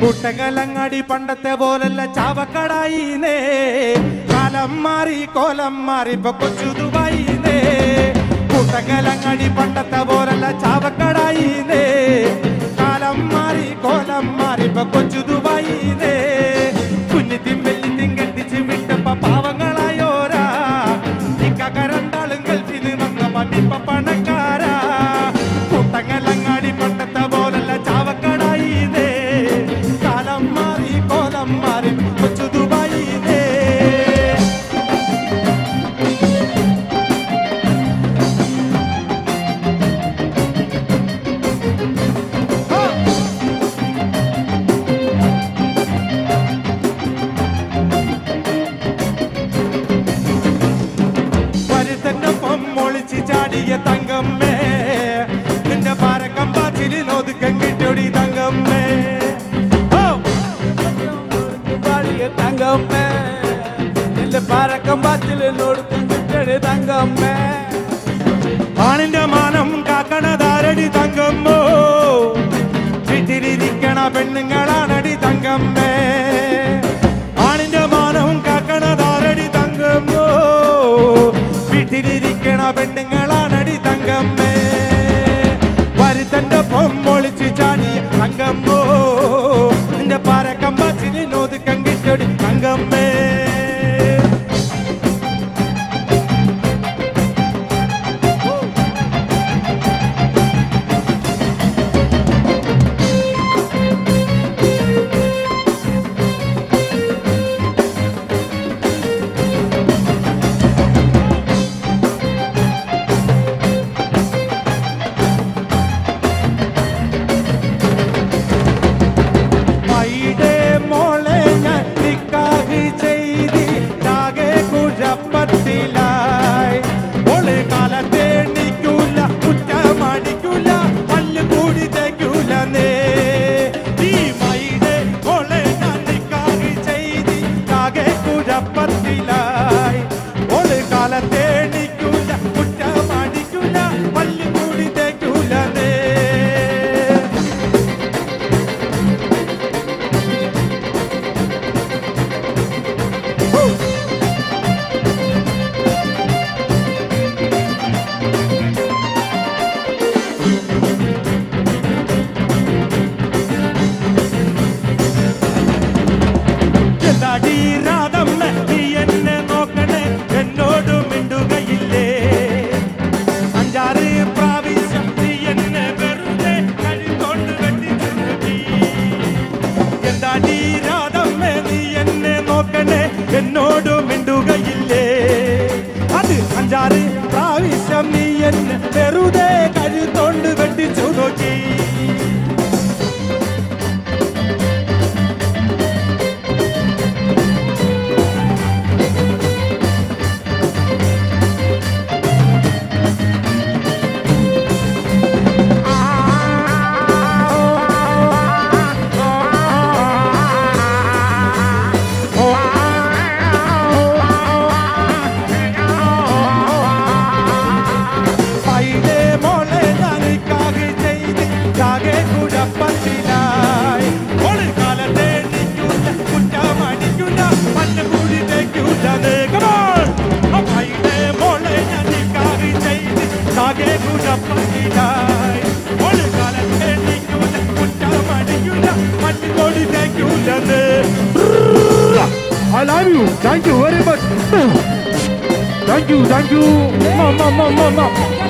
കുട്ടകലങ്ങാടി പണ്ടത്തെ പോലല്ല ചാവക്കടായിനേ കാലം മാറി കോലം മാറി ഇപ്പൊ കൊച്ചു ദുബായിനേ കുട്ടകലങ്ങാടി പണ്ടത്തെ പോലല്ല ചാവക്കടായിനേ കാലം മാറി കോലം മാറി ഇപ്പൊ കൊച്ചു ദുബായിനേ കമ്പാറ്റിൽ നോടുത്തും കിട്ടണി തങ്കമ്മേ. ആണിന്റെ മാനം കാക്കണ താരടി തങ്കമ്മോ? വീട്ടിലിരിക്കണ പെണ്ണുങ്ങളാണടി തങ്കമ്മേ. ആണിന്റെ മാനവും കാക്കണ താരടി തങ്കമ്മോ? വീട്ടിലിരിക്കണ പെണ്ണുങ്ങളാണടി തങ്കമ്മേ. വരുത്തന്റെ പൊമ്മൊളിച്ച് എന്നോടുമിണ്ട് I love you. Thank you very much. Thank you, thank you. Mom, mom, mom, mom, mom.